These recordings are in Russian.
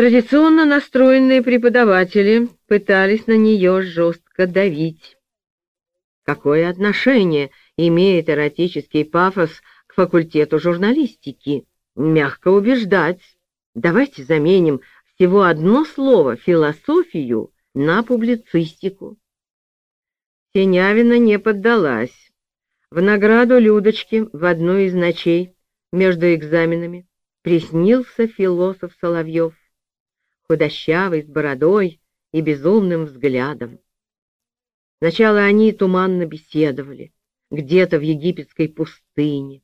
Традиционно настроенные преподаватели пытались на нее жестко давить. Какое отношение имеет эротический пафос к факультету журналистики? Мягко убеждать. Давайте заменим всего одно слово «философию» на публицистику. Синявина не поддалась. В награду Людочке в одну из ночей между экзаменами приснился философ Соловьев, худощавый, с бородой и безумным взглядом. Сначала они туманно беседовали, где-то в египетской пустыне,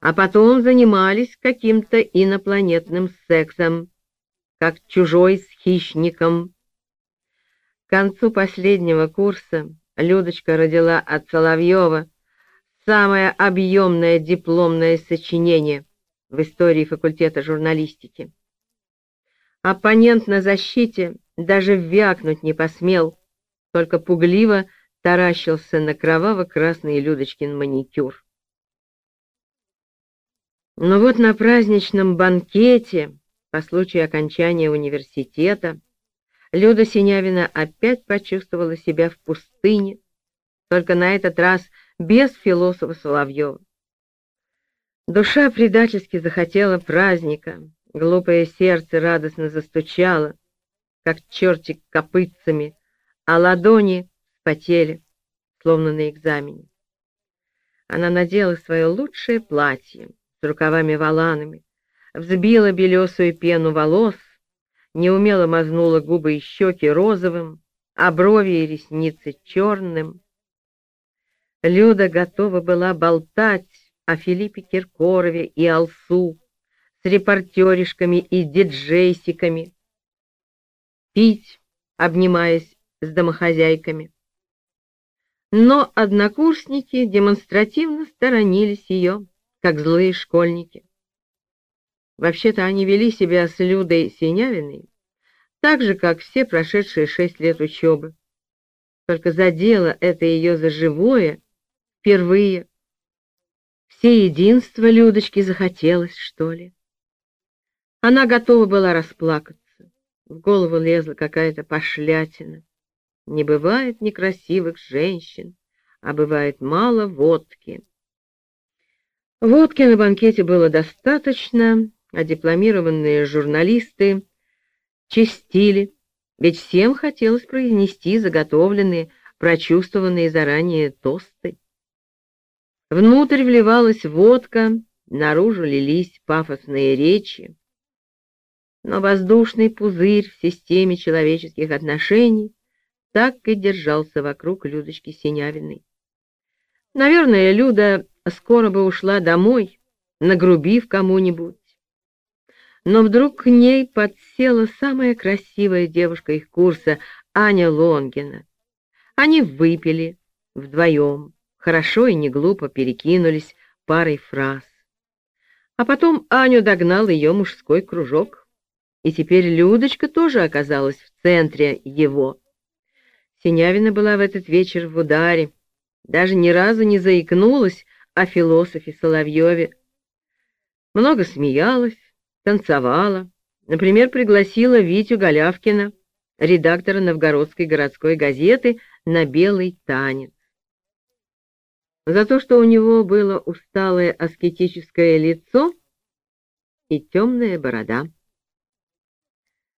а потом занимались каким-то инопланетным сексом, как чужой с хищником. К концу последнего курса Людочка родила от Соловьева самое объемное дипломное сочинение в истории факультета журналистики. Оппонент на защите даже вякнуть не посмел, только пугливо таращился на кроваво-красный Людочкин маникюр. Но вот на праздничном банкете по случаю окончания университета Люда Синявина опять почувствовала себя в пустыне, только на этот раз без философа Соловьева. Душа предательски захотела праздника, глупое сердце радостно застучало, как чертик копытцами, а ладони спотели, словно на экзамене. Она надела свое лучшее платье с рукавами-воланами, взбила белесую пену волос, неумело мазнула губы и щеки розовым, а брови и ресницы черным. Люда готова была болтать о Филиппе Киркорове и Алсу с репортеришками и диджейсиками, пить, обнимаясь с домохозяйками. Но однокурсники демонстративно сторонились ее, как злые школьники. Вообще-то они вели себя с Людой Синявиной так же, как все прошедшие шесть лет учебы. Только задело это ее за живое впервые все единство Людочки захотелось, что ли. Она готова была расплакаться. В голову лезла какая-то пошлятина. Не бывает некрасивых женщин, а бывает мало водки. Водки на банкете было достаточно, а дипломированные журналисты чистили, ведь всем хотелось произнести заготовленные, прочувствованные заранее тосты. Внутрь вливалась водка, наружу лились пафосные речи. Но воздушный пузырь в системе человеческих отношений так и держался вокруг Людочки Синявиной. Наверное, Люда скоро бы ушла домой, нагрубив кому-нибудь. Но вдруг к ней подсела самая красивая девушка их курса, Аня Лонгина. Они выпили вдвоем хорошо и не глупо перекинулись парой фраз. А потом Аню догнал ее мужской кружок, и теперь Людочка тоже оказалась в центре его. Синявина была в этот вечер в ударе, даже ни разу не заикнулась о философе Соловьеве. Много смеялась, танцевала, например, пригласила Витю Голявкина, редактора Новгородской городской газеты, на белый танец за то, что у него было усталое аскетическое лицо и темная борода.